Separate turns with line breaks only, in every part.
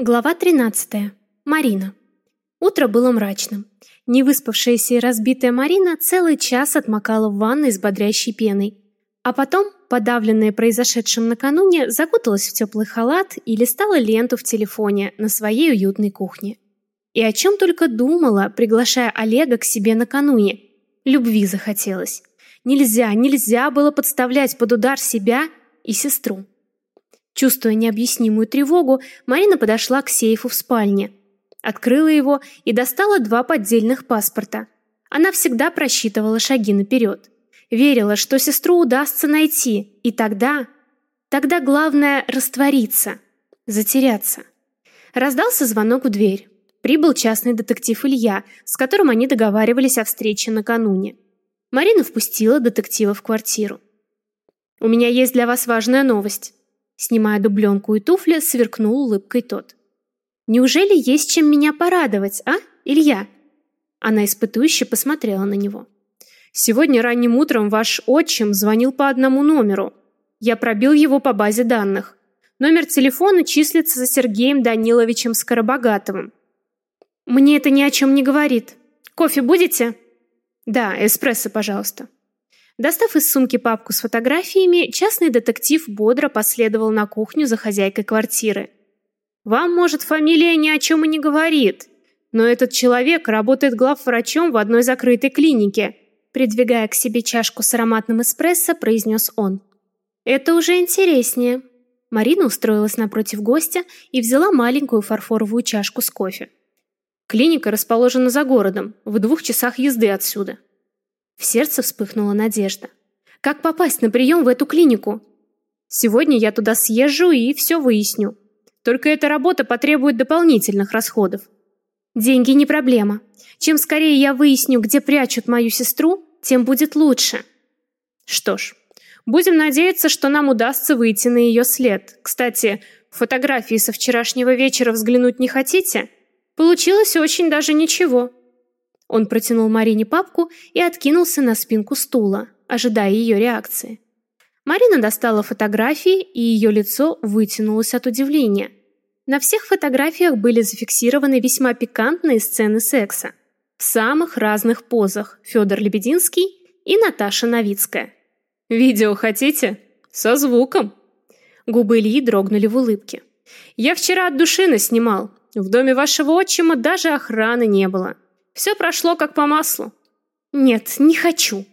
Глава 13. Марина. Утро было мрачным. Невыспавшаяся и разбитая Марина целый час отмокала в ванной с бодрящей пеной. А потом, подавленная произошедшим накануне, закуталась в теплый халат и листала ленту в телефоне на своей уютной кухне. И о чем только думала, приглашая Олега к себе накануне. Любви захотелось. Нельзя, нельзя было подставлять под удар себя и сестру. Чувствуя необъяснимую тревогу, Марина подошла к сейфу в спальне. Открыла его и достала два поддельных паспорта. Она всегда просчитывала шаги наперед. Верила, что сестру удастся найти, и тогда... Тогда главное раствориться, затеряться. Раздался звонок в дверь. Прибыл частный детектив Илья, с которым они договаривались о встрече накануне. Марина впустила детектива в квартиру. «У меня есть для вас важная новость», Снимая дубленку и туфли, сверкнул улыбкой тот. «Неужели есть чем меня порадовать, а, Илья?» Она испытующе посмотрела на него. «Сегодня ранним утром ваш отчим звонил по одному номеру. Я пробил его по базе данных. Номер телефона числится за Сергеем Даниловичем Скоробогатовым. Мне это ни о чем не говорит. Кофе будете? Да, эспрессо, пожалуйста. Достав из сумки папку с фотографиями, частный детектив бодро последовал на кухню за хозяйкой квартиры. «Вам, может, фамилия ни о чем и не говорит, но этот человек работает главврачом в одной закрытой клинике», придвигая к себе чашку с ароматным эспрессо, произнес он. «Это уже интереснее». Марина устроилась напротив гостя и взяла маленькую фарфоровую чашку с кофе. Клиника расположена за городом, в двух часах езды отсюда. В сердце вспыхнула надежда. Как попасть на прием в эту клинику? Сегодня я туда съезжу и все выясню. Только эта работа потребует дополнительных расходов. Деньги не проблема. Чем скорее я выясню, где прячут мою сестру, тем будет лучше. Что ж, будем надеяться, что нам удастся выйти на ее след. Кстати, фотографии со вчерашнего вечера взглянуть не хотите? Получилось очень даже ничего. Он протянул Марине папку и откинулся на спинку стула, ожидая ее реакции. Марина достала фотографии, и ее лицо вытянулось от удивления. На всех фотографиях были зафиксированы весьма пикантные сцены секса. В самых разных позах Федор Лебединский и Наташа Новицкая. «Видео хотите? Со звуком!» Губы Ильи дрогнули в улыбке. «Я вчера от души наснимал. В доме вашего отчима даже охраны не было. Все прошло как по маслу. Нет, не хочу.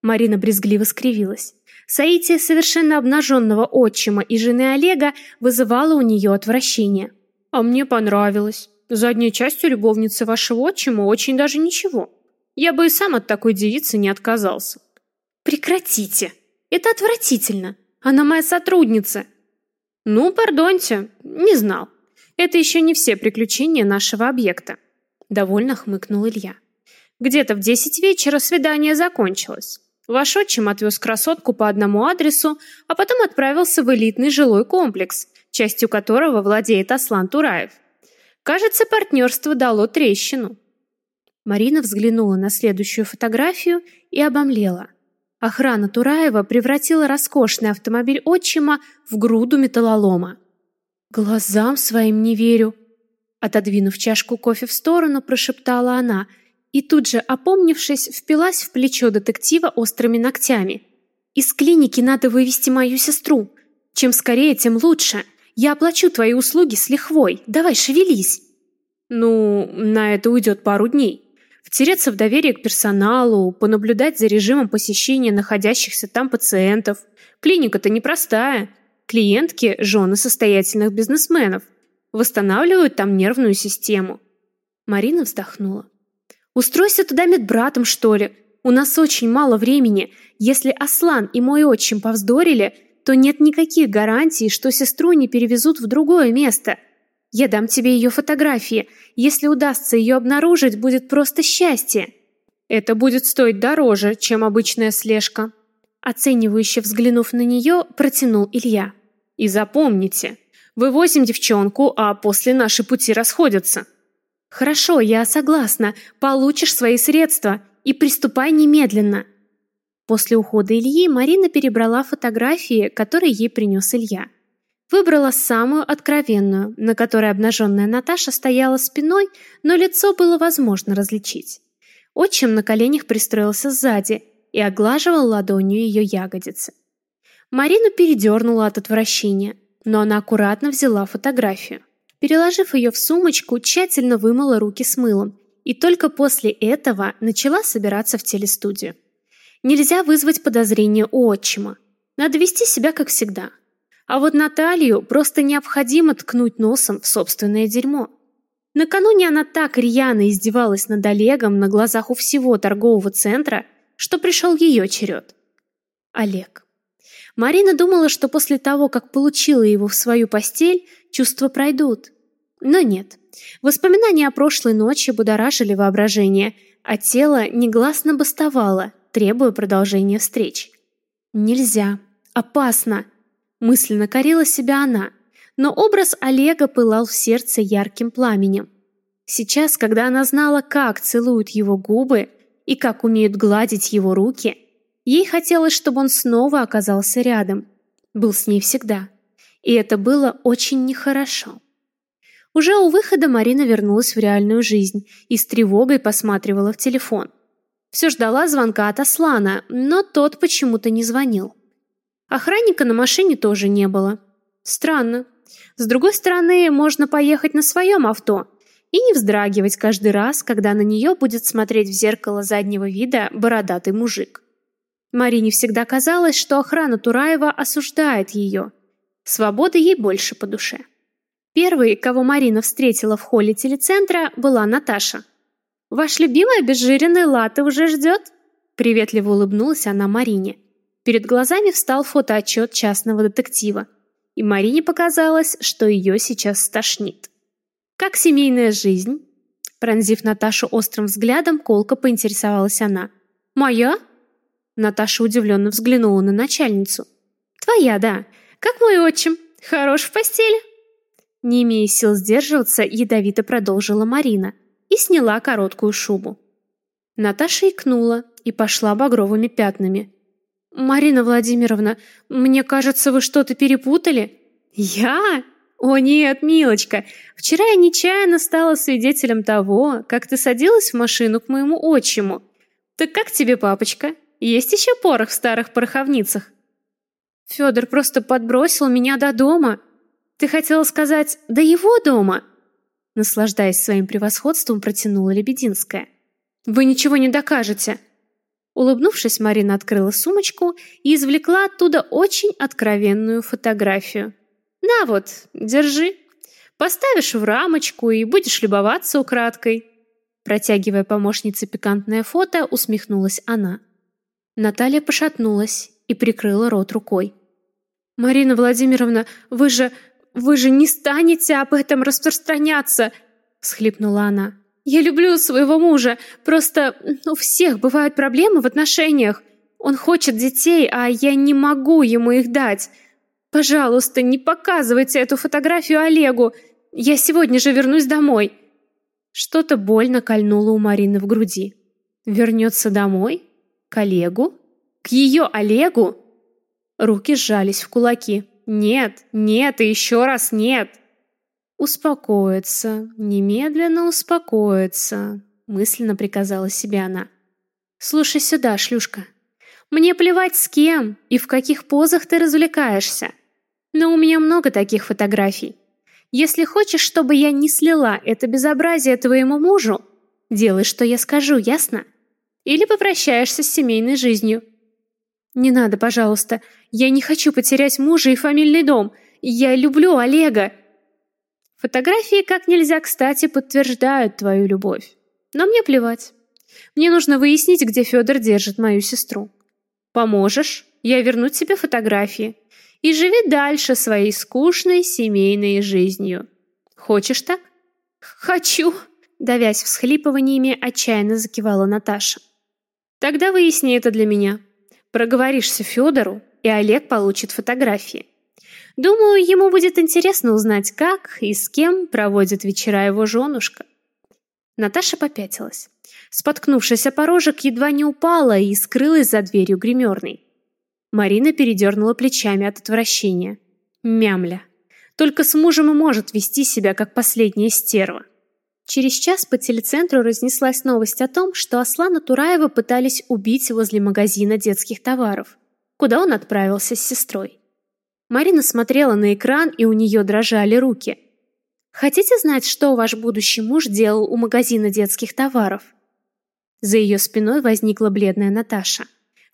Марина брезгливо скривилась. Соитие совершенно обнаженного отчима и жены Олега вызывало у нее отвращение. А мне понравилось. Задняя часть у любовницы вашего отчима очень даже ничего. Я бы и сам от такой девицы не отказался. Прекратите. Это отвратительно. Она моя сотрудница. Ну, пардоньте, не знал. Это еще не все приключения нашего объекта. Довольно хмыкнул Илья. Где-то в десять вечера свидание закончилось. Ваш отчим отвез красотку по одному адресу, а потом отправился в элитный жилой комплекс, частью которого владеет Аслан Тураев. Кажется, партнерство дало трещину. Марина взглянула на следующую фотографию и обомлела. Охрана Тураева превратила роскошный автомобиль отчима в груду металлолома. Глазам своим не верю, Отодвинув чашку кофе в сторону, прошептала она и тут же, опомнившись, впилась в плечо детектива острыми ногтями. «Из клиники надо вывести мою сестру. Чем скорее, тем лучше. Я оплачу твои услуги с лихвой. Давай, шевелись!» «Ну, на это уйдет пару дней. Втереться в доверие к персоналу, понаблюдать за режимом посещения находящихся там пациентов. Клиника-то непростая. Клиентки – жены состоятельных бизнесменов восстанавливают там нервную систему. Марина вздохнула. Устройся туда медбратом, что ли. У нас очень мало времени. Если Аслан и мой отчим повздорили, то нет никаких гарантий, что сестру не перевезут в другое место. Я дам тебе ее фотографии. Если удастся ее обнаружить, будет просто счастье. Это будет стоить дороже, чем обычная слежка. Оценивающе взглянув на нее, протянул Илья. И запомните, Вывозим девчонку, а после наши пути расходятся. Хорошо, я согласна. Получишь свои средства и приступай немедленно. После ухода Ильи Марина перебрала фотографии, которые ей принес Илья. Выбрала самую откровенную, на которой обнаженная Наташа стояла спиной, но лицо было возможно различить. Отчим на коленях пристроился сзади и оглаживал ладонью ее ягодицы. Марину передернула от отвращения, но она аккуратно взяла фотографию. Переложив ее в сумочку, тщательно вымыла руки с мылом и только после этого начала собираться в телестудию. Нельзя вызвать подозрения у отчима. Надо вести себя как всегда – а вот Наталью просто необходимо ткнуть носом в собственное дерьмо. Накануне она так рьяно издевалась над Олегом на глазах у всего торгового центра, что пришел ее черед. Олег. Марина думала, что после того, как получила его в свою постель, чувства пройдут. Но нет. Воспоминания о прошлой ночи будоражили воображение, а тело негласно бастовало, требуя продолжения встреч. Нельзя. Опасно мысленно корила себя она, но образ Олега пылал в сердце ярким пламенем. Сейчас, когда она знала, как целуют его губы и как умеют гладить его руки, ей хотелось, чтобы он снова оказался рядом, был с ней всегда. И это было очень нехорошо. Уже у выхода Марина вернулась в реальную жизнь и с тревогой посматривала в телефон. Все ждала звонка от Аслана, но тот почему-то не звонил. Охранника на машине тоже не было. Странно. С другой стороны, можно поехать на своем авто и не вздрагивать каждый раз, когда на нее будет смотреть в зеркало заднего вида бородатый мужик. Марине всегда казалось, что охрана Тураева осуждает ее. Свобода ей больше по душе. Первой, кого Марина встретила в холле телецентра, была Наташа. «Ваш любимый обезжиренный латте уже ждет?» Приветливо улыбнулась она Марине. Перед глазами встал фотоотчет частного детектива, и Марине показалось, что ее сейчас стошнит. «Как семейная жизнь?» Пронзив Наташу острым взглядом, колко поинтересовалась она. «Моя?» Наташа удивленно взглянула на начальницу. «Твоя, да. Как мой отчим. Хорош в постели?» Не имея сил сдерживаться, ядовито продолжила Марина и сняла короткую шубу. Наташа икнула и пошла багровыми пятнами. «Марина Владимировна, мне кажется, вы что-то перепутали?» «Я? О нет, милочка, вчера я нечаянно стала свидетелем того, как ты садилась в машину к моему отчиму. Так как тебе, папочка? Есть еще порох в старых пороховницах?» Федор просто подбросил меня до дома. Ты хотела сказать «до его дома»?» Наслаждаясь своим превосходством, протянула Лебединская. «Вы ничего не докажете!» Улыбнувшись, Марина открыла сумочку и извлекла оттуда очень откровенную фотографию. «На вот, держи. Поставишь в рамочку и будешь любоваться украдкой». Протягивая помощнице пикантное фото, усмехнулась она. Наталья пошатнулась и прикрыла рот рукой. «Марина Владимировна, вы же... вы же не станете об этом распространяться!» — схлипнула она. Я люблю своего мужа, просто у всех бывают проблемы в отношениях. Он хочет детей, а я не могу ему их дать. Пожалуйста, не показывайте эту фотографию Олегу. Я сегодня же вернусь домой. Что-то больно кольнуло у Марины в груди. Вернется домой? К Олегу? К ее Олегу? Руки сжались в кулаки. Нет, нет и еще раз нет. «Успокоиться, немедленно успокоиться», — мысленно приказала себе она. «Слушай сюда, шлюшка. Мне плевать с кем и в каких позах ты развлекаешься. Но у меня много таких фотографий. Если хочешь, чтобы я не слила это безобразие твоему мужу, делай, что я скажу, ясно? Или попрощаешься с семейной жизнью». «Не надо, пожалуйста. Я не хочу потерять мужа и фамильный дом. Я люблю Олега. Фотографии как нельзя кстати подтверждают твою любовь. Но мне плевать. Мне нужно выяснить, где Федор держит мою сестру. Поможешь? Я верну тебе фотографии. И живи дальше своей скучной семейной жизнью. Хочешь так? Хочу. Давясь всхлипываниями, отчаянно закивала Наташа. Тогда выясни это для меня. Проговоришься Федору, и Олег получит фотографии. Думаю, ему будет интересно узнать, как и с кем проводит вечера его женушка. Наташа попятилась. Споткнувшись о порожек, едва не упала и скрылась за дверью гримерной. Марина передернула плечами от отвращения. Мямля. Только с мужем и может вести себя как последняя стерва. Через час по телецентру разнеслась новость о том, что Аслана Тураева пытались убить возле магазина детских товаров, куда он отправился с сестрой. Марина смотрела на экран, и у нее дрожали руки. Хотите знать, что ваш будущий муж делал у магазина детских товаров? За ее спиной возникла бледная Наташа.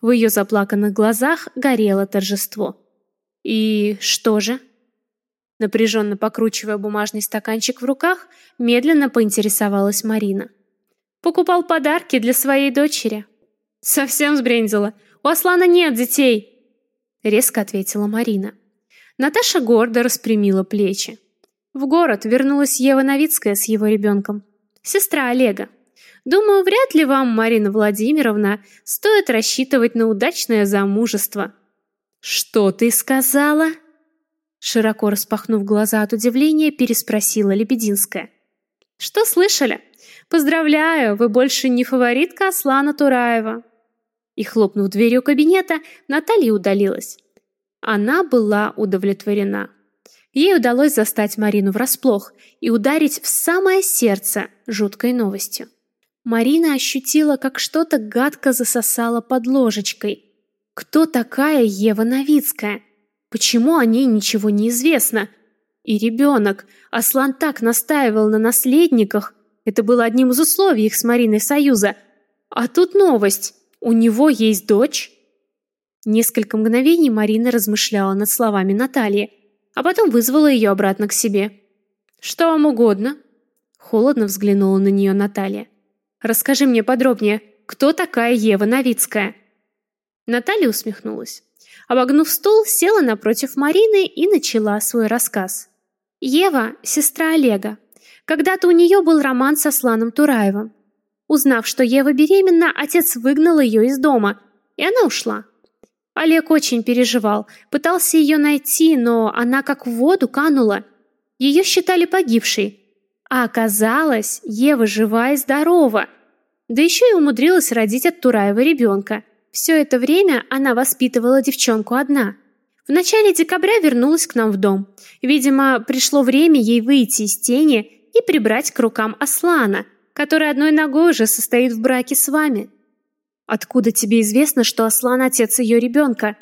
В ее заплаканных глазах горело торжество. И что же? Напряженно покручивая бумажный стаканчик в руках, медленно поинтересовалась Марина. Покупал подарки для своей дочери. Совсем сбрендила. У Аслана нет детей, резко ответила Марина. Наташа гордо распрямила плечи. В город вернулась Ева Новицкая с его ребенком, сестра Олега. Думаю, вряд ли вам, Марина Владимировна, стоит рассчитывать на удачное замужество. Что ты сказала? Широко распахнув глаза от удивления, переспросила Лебединская. Что слышали? Поздравляю, вы больше не фаворитка Аслана Тураева. И хлопнув дверью кабинета, Наталья удалилась. Она была удовлетворена. Ей удалось застать Марину врасплох и ударить в самое сердце жуткой новостью. Марина ощутила, как что-то гадко засосало под ложечкой. Кто такая Ева Новицкая? Почему о ней ничего не известно? И ребенок. Аслан так настаивал на наследниках. Это было одним из условий их с Мариной союза. А тут новость. У него есть дочь? Несколько мгновений Марина размышляла над словами Натальи, а потом вызвала ее обратно к себе. «Что вам угодно?» Холодно взглянула на нее Наталья. Расскажи мне подробнее, кто такая Ева Новицкая?» Наталья усмехнулась. Обогнув стол, села напротив Марины и начала свой рассказ. Ева – сестра Олега. Когда-то у нее был роман со Сланом Тураевым. Узнав, что Ева беременна, отец выгнал ее из дома, и она ушла. Олег очень переживал, пытался ее найти, но она как в воду канула. Ее считали погибшей, а оказалось, Ева жива и здорова. Да еще и умудрилась родить от Тураева ребенка. Все это время она воспитывала девчонку одна. В начале декабря вернулась к нам в дом. Видимо, пришло время ей выйти из тени и прибрать к рукам Аслана, который одной ногой уже состоит в браке с вами. Откуда тебе известно, что Аслан отец ее ребенка?»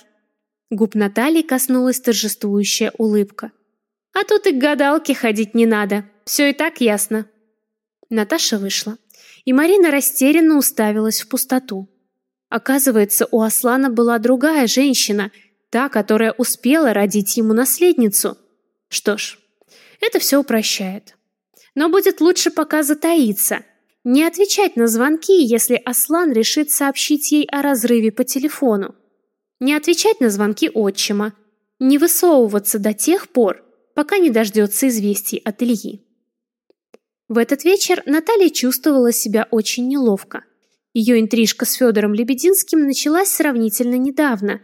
Губ Натальи коснулась торжествующая улыбка. «А тут и к гадалке ходить не надо. Все и так ясно. Наташа вышла, и Марина растерянно уставилась в пустоту. Оказывается, у Аслана была другая женщина, та, которая успела родить ему наследницу. Что ж, это все упрощает. Но будет лучше пока затаиться, не отвечать на звонки, если Аслан решит сообщить ей о разрыве по телефону. Не отвечать на звонки отчима, не высовываться до тех пор, пока не дождется известий от Ильи. В этот вечер Наталья чувствовала себя очень неловко. Ее интрижка с Федором Лебединским началась сравнительно недавно.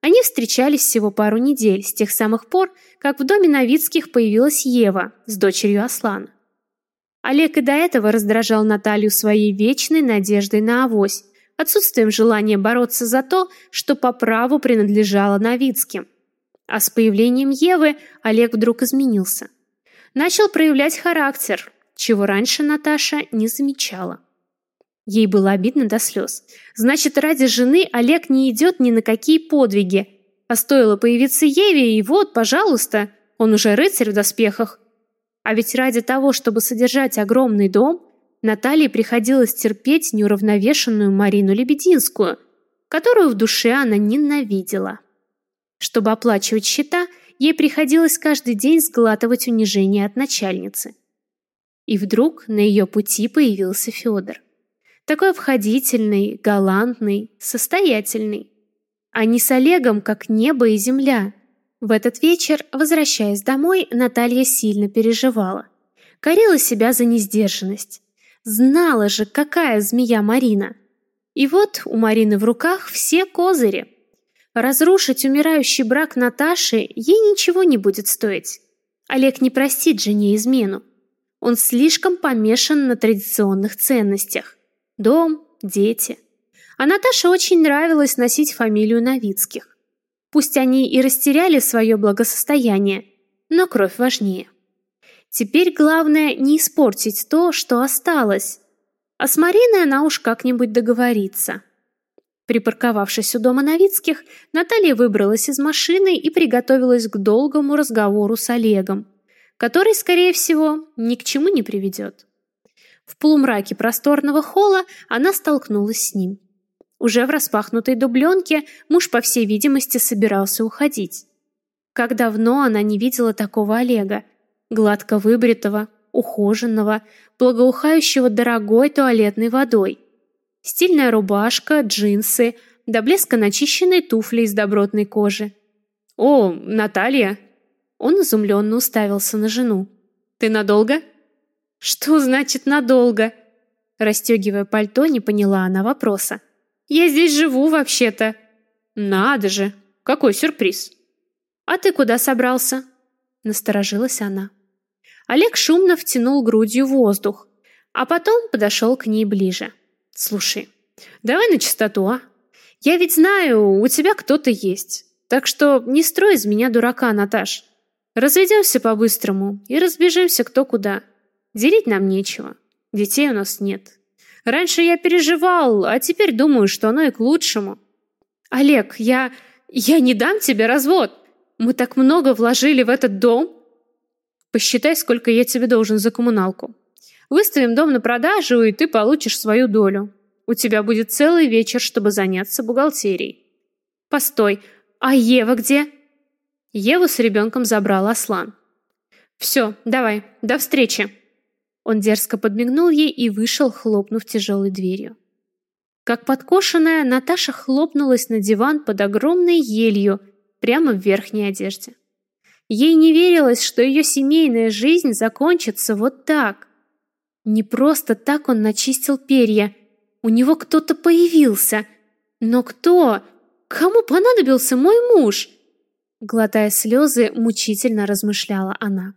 Они встречались всего пару недель, с тех самых пор, как в доме Новицких появилась Ева с дочерью Аслана. Олег и до этого раздражал Наталью своей вечной надеждой на авось, отсутствием желания бороться за то, что по праву принадлежало Новицким. А с появлением Евы Олег вдруг изменился. Начал проявлять характер, чего раньше Наташа не замечала. Ей было обидно до слез. Значит, ради жены Олег не идет ни на какие подвиги. А стоило появиться Еве, и вот, пожалуйста, он уже рыцарь в доспехах. А ведь ради того, чтобы содержать огромный дом, Наталье приходилось терпеть неуравновешенную Марину Лебединскую, которую в душе она ненавидела. Чтобы оплачивать счета, ей приходилось каждый день сглатывать унижение от начальницы. И вдруг на ее пути появился Федор. Такой обходительный, галантный, состоятельный. Они с Олегом как небо и земля. В этот вечер, возвращаясь домой, Наталья сильно переживала. Корила себя за несдержанность. Знала же, какая змея Марина. И вот у Марины в руках все козыри. Разрушить умирающий брак Наташи ей ничего не будет стоить. Олег не простит жене измену. Он слишком помешан на традиционных ценностях. Дом, дети. А Наташе очень нравилось носить фамилию Новицких. Пусть они и растеряли свое благосостояние, но кровь важнее. Теперь главное не испортить то, что осталось. А с Мариной она уж как-нибудь договорится. Припарковавшись у дома Новицких, Наталья выбралась из машины и приготовилась к долгому разговору с Олегом, который, скорее всего, ни к чему не приведет. В полумраке просторного холла она столкнулась с ним. Уже в распахнутой дубленке муж, по всей видимости, собирался уходить. Как давно она не видела такого Олега, гладко выбритого, ухоженного, благоухающего дорогой туалетной водой. Стильная рубашка, джинсы, до блеска начищенные туфли из добротной кожи. «О, Наталья!» Он изумленно уставился на жену. «Ты надолго?» «Что значит надолго?» Растегивая пальто, не поняла она вопроса. «Я здесь живу вообще-то». «Надо же! Какой сюрприз!» «А ты куда собрался?» Насторожилась она. Олег шумно втянул грудью воздух, а потом подошел к ней ближе. «Слушай, давай на чистоту, а? Я ведь знаю, у тебя кто-то есть. Так что не строй из меня дурака, Наташ. Разведемся по-быстрому и разбежимся кто куда. Делить нам нечего. Детей у нас нет. Раньше я переживал, а теперь думаю, что оно и к лучшему. Олег, я... я не дам тебе развод. Мы так много вложили в этот дом. Посчитай, сколько я тебе должен за коммуналку. Выставим дом на продажу, и ты получишь свою долю. У тебя будет целый вечер, чтобы заняться бухгалтерией. Постой, а Ева где? Еву с ребенком забрал Аслан. Все, давай, до встречи. Он дерзко подмигнул ей и вышел, хлопнув тяжелой дверью. Как подкошенная, Наташа хлопнулась на диван под огромной елью прямо в верхней одежде. Ей не верилось, что ее семейная жизнь закончится вот так. Не просто так он начистил перья. У него кто-то появился. Но кто? Кому понадобился мой муж? Глотая слезы, мучительно размышляла она.